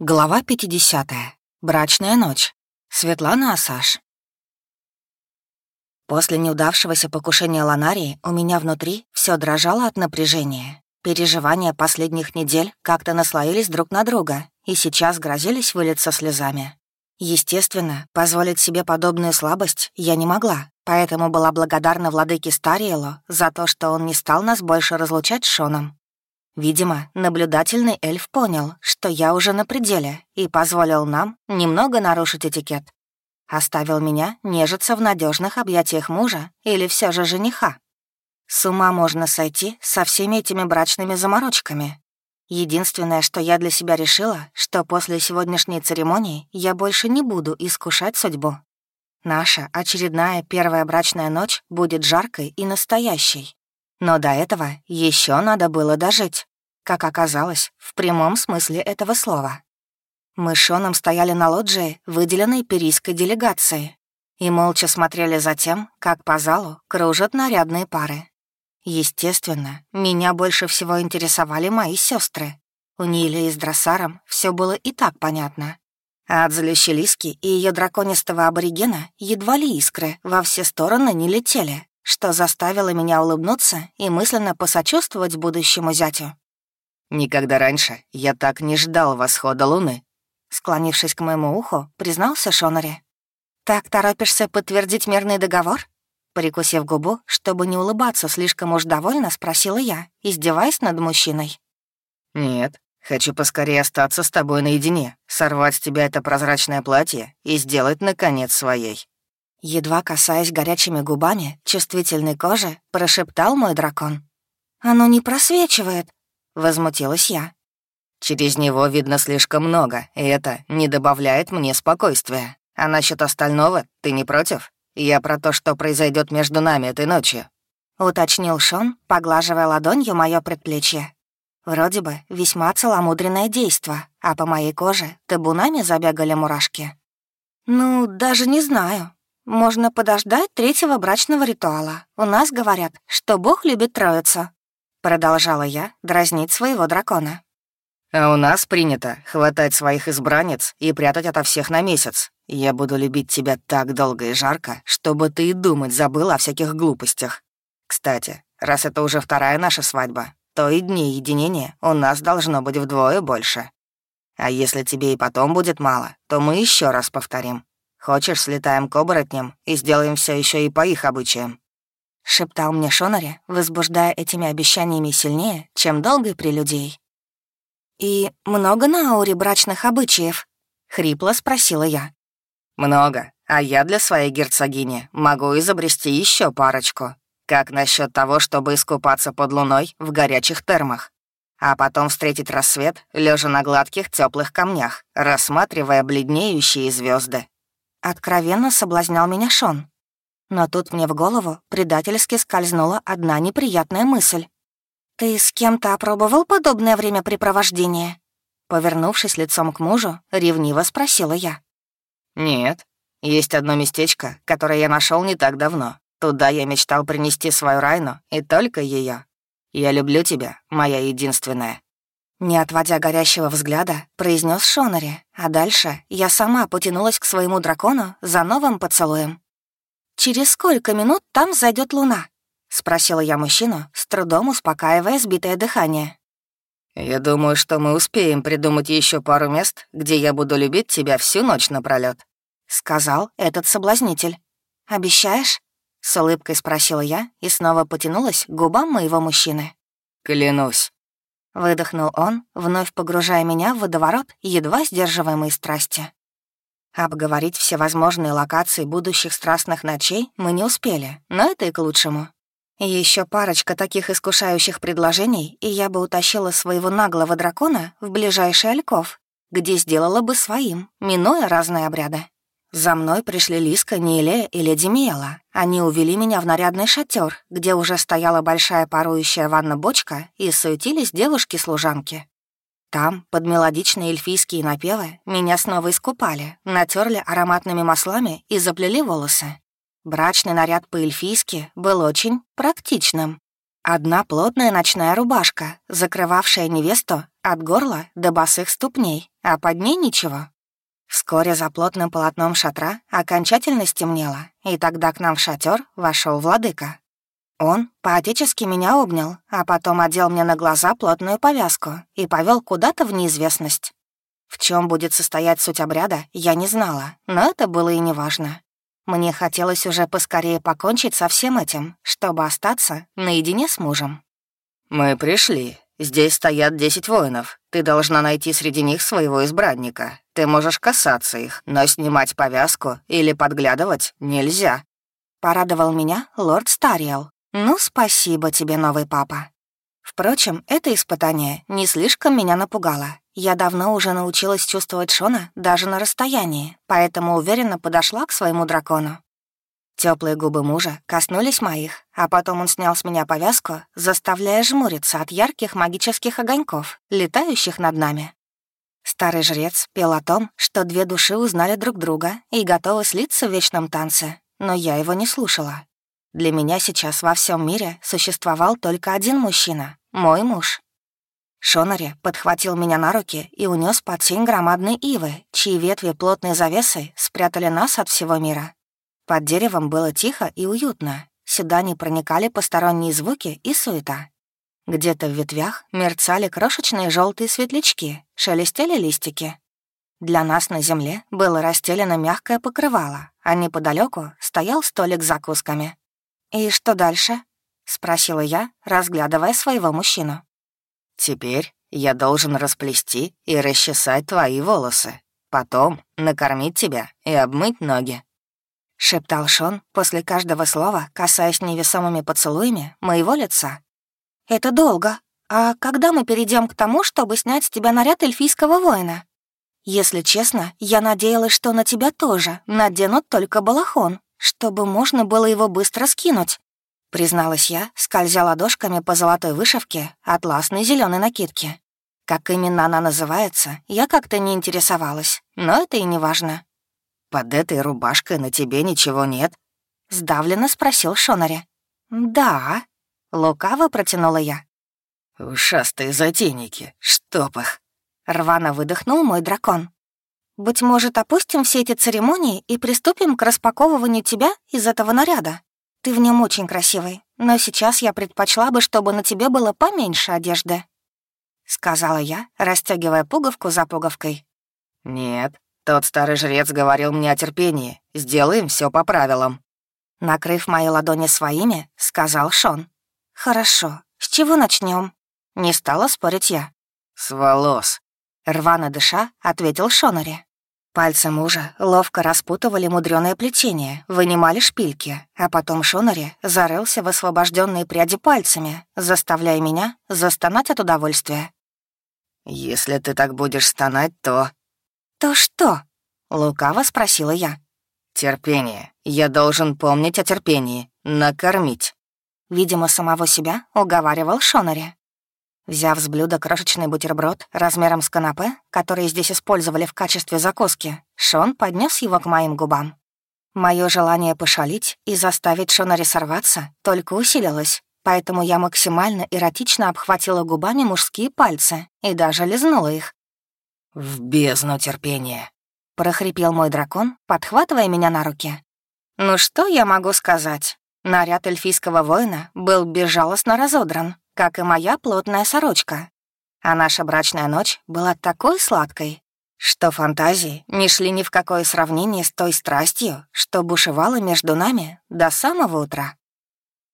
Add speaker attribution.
Speaker 1: Глава 50. Брачная ночь. Светлана Асаш. После неудавшегося покушения Ланарии у меня внутри все дрожало от напряжения. Переживания последних недель как-то наслоились друг на друга и сейчас грозились вылиться слезами. Естественно, позволить себе подобную слабость я не могла, поэтому была благодарна владыке Стариелу за то, что он не стал нас больше разлучать с Шоном. Видимо, наблюдательный эльф понял, что я уже на пределе, и позволил нам немного нарушить этикет. Оставил меня нежиться в надежных объятиях мужа или все же жениха. С ума можно сойти со всеми этими брачными заморочками. Единственное, что я для себя решила, что после сегодняшней церемонии я больше не буду искушать судьбу. Наша очередная первая брачная ночь будет жаркой и настоящей. Но до этого еще надо было дожить. Как оказалось, в прямом смысле этого слова. Мы с Шоном стояли на лоджии, выделенной перийской делегации, и молча смотрели за тем, как по залу кружат нарядные пары. Естественно, меня больше всего интересовали мои сестры. У Нили и с Дроссаром все было и так понятно. А от Залющелиски и ее драконистого аборигена едва ли искры во все стороны не летели, что заставило меня улыбнуться и мысленно посочувствовать будущему зятю.
Speaker 2: «Никогда раньше я так не ждал восхода луны», —
Speaker 1: склонившись к моему уху, признался Шонари. «Так торопишься подтвердить мирный договор?» Прикусив губу, чтобы не улыбаться слишком уж довольно, спросила я, издеваясь над мужчиной.
Speaker 2: «Нет, хочу поскорее остаться с тобой наедине, сорвать с тебя это прозрачное платье и сделать, наконец, своей».
Speaker 1: Едва касаясь горячими губами чувствительной кожи, прошептал мой дракон. «Оно не просвечивает», возмутилась я.
Speaker 2: «Через него видно слишком много, и это не добавляет мне спокойствия. А насчет остального ты не против? Я про то, что произойдет между нами этой ночью».
Speaker 1: Уточнил Шон, поглаживая ладонью мое предплечье. Вроде бы весьма целомудренное действо, а по моей коже табунами забегали мурашки. «Ну, даже не знаю. Можно подождать третьего брачного ритуала. У нас говорят, что Бог любит троицу. Продолжала я дразнить своего дракона.
Speaker 2: «А у нас принято хватать своих избранниц и прятать ото всех на месяц. Я буду любить тебя так долго и жарко, чтобы ты и думать забыл о всяких глупостях. Кстати, раз это уже вторая наша свадьба, то и дней единения у нас должно быть вдвое больше. А если тебе и потом будет мало, то мы еще раз повторим. Хочешь, слетаем к оборотням и сделаем все еще и по их обычаям.
Speaker 1: — шептал мне Шонари, возбуждая этими обещаниями сильнее, чем долгой прелюдией. «И много на ауре брачных обычаев?» — хрипло спросила я.
Speaker 2: «Много, а я для своей герцогини могу изобрести еще парочку. Как насчет того, чтобы искупаться под луной в горячих термах? А потом встретить рассвет, лежа на гладких теплых камнях, рассматривая бледнеющие звезды.
Speaker 1: Откровенно соблазнял меня Шон. Но тут мне в голову предательски скользнула одна неприятная мысль. «Ты с кем-то опробовал подобное времяпрепровождение?» Повернувшись лицом к мужу, ревниво спросила я.
Speaker 2: «Нет. Есть одно местечко, которое я нашел не так давно. Туда я мечтал принести свою Райну, и только ее. Я люблю тебя, моя единственная».
Speaker 1: Не отводя горящего взгляда, произнес Шонари, а дальше я сама потянулась к своему дракону за новым поцелуем. «Через сколько минут там зайдет луна?» — спросила я мужчину, с трудом успокаивая сбитое дыхание.
Speaker 2: «Я думаю, что мы успеем придумать еще пару мест, где я буду любить тебя всю ночь напролёт», —
Speaker 1: сказал этот соблазнитель. «Обещаешь?» — с улыбкой спросила я и снова потянулась к губам моего мужчины.
Speaker 2: «Клянусь».
Speaker 1: Выдохнул он, вновь погружая меня в водоворот едва сдерживаемой страсти. Обговорить все возможные локации будущих страстных ночей мы не успели, но это и к лучшему. Еще парочка таких искушающих предложений, и я бы утащила своего наглого дракона в ближайший альков, где сделала бы своим, минуя разные обряды. За мной пришли Лиска, Нилея и Леди Миэла. Они увели меня в нарядный шатер, где уже стояла большая парующая ванна-бочка, и суетились девушки-служанки. Там, под мелодичные эльфийские напевы, меня снова искупали, натерли ароматными маслами и заплели волосы. Брачный наряд по-эльфийски был очень практичным. Одна плотная ночная рубашка, закрывавшая невесту от горла до босых ступней, а под ней ничего. Вскоре за плотным полотном шатра окончательно стемнело, и тогда к нам в шатер вошел владыка. Он поотечески меня обнял, а потом одел мне на глаза плотную повязку и повел куда-то в неизвестность. В чем будет состоять суть обряда, я не знала, но это было и неважно. Мне хотелось уже поскорее покончить со всем этим, чтобы остаться наедине с мужем.
Speaker 2: «Мы пришли. Здесь стоят десять воинов. Ты должна найти среди них своего избранника. Ты можешь касаться их, но снимать повязку или подглядывать нельзя».
Speaker 1: Порадовал меня лорд Стариэл. «Ну, спасибо тебе, новый папа». Впрочем, это испытание не слишком меня напугало. Я давно уже научилась чувствовать Шона даже на расстоянии, поэтому уверенно подошла к своему дракону. Теплые губы мужа коснулись моих, а потом он снял с меня повязку, заставляя жмуриться от ярких магических огоньков, летающих над нами. Старый жрец пел о том, что две души узнали друг друга и готовы слиться в вечном танце, но я его не слушала. Для меня сейчас во всем мире существовал только один мужчина — мой муж. Шонари подхватил меня на руки и унес под тень громадной ивы, чьи ветви плотной завесой спрятали нас от всего мира. Под деревом было тихо и уютно. Сюда не проникали посторонние звуки и суета. Где-то в ветвях мерцали крошечные желтые светлячки, шелестели листики. Для нас на земле было расстелено мягкое покрывало, а неподалеку стоял столик с закусками. «И что дальше?» — спросила я, разглядывая своего мужчину.
Speaker 2: Теперь я должен расплести и расчесать твои волосы. Потом накормить тебя и обмыть ноги.
Speaker 1: Шептал Шон после каждого слова, касаясь невесомыми поцелуями моего лица. «Это долго. А когда мы перейдем к тому, чтобы снять с тебя наряд эльфийского воина? Если честно, я надеялась, что на тебя тоже наденут только балахон, чтобы можно было его быстро скинуть. — призналась я, скользя ладошками по золотой вышивке атласной зеленой накидки. Как именно она называется, я как-то не интересовалась, но это и не важно.
Speaker 2: «Под этой рубашкой на тебе ничего нет?»
Speaker 1: — сдавленно спросил Шонари. «Да», — лукаво протянула я.
Speaker 2: «Ушастые затейники, чтоб их!»
Speaker 1: — рвано выдохнул мой дракон. «Быть может, опустим все эти церемонии и приступим к распаковыванию тебя из этого наряда?» Ты в нем очень красивый, но сейчас я предпочла бы, чтобы на тебе было поменьше одежды», — сказала я, расстегивая пуговку за пуговкой.
Speaker 2: «Нет, тот старый жрец говорил мне о терпении. Сделаем все по правилам».
Speaker 1: Накрыв мои ладони своими, сказал Шон. «Хорошо, с чего начнем? Не стала спорить я.
Speaker 2: «С волос», —
Speaker 1: рвано дыша, ответил Шонари. Пальцы мужа ловко распутывали мудреное плетение, вынимали шпильки, а потом Шонари зарылся в освобожденные пряди пальцами, заставляя меня застонать от удовольствия.
Speaker 2: «Если ты так будешь стонать, то...»
Speaker 1: «То что?» — лукаво спросила я.
Speaker 2: «Терпение. Я должен помнить о терпении. Накормить».
Speaker 1: Видимо, самого себя уговаривал Шонари. Взяв с блюда крошечный бутерброд размером с канапе, который здесь использовали в качестве закуски, Шон поднес его к моим губам. Мое желание пошалить и заставить Шона рисоваться только усилилось, поэтому я максимально эротично обхватила губами мужские пальцы и даже лизнула их.
Speaker 2: «В бездну терпения», —
Speaker 1: прохрипел мой дракон, подхватывая меня на руки. «Ну что я могу сказать? Наряд эльфийского воина был безжалостно разодран, как и моя плотная сорочка. А наша брачная ночь была такой сладкой, что фантазии не шли ни в какое сравнение с той страстью, что бушевала между нами до самого утра.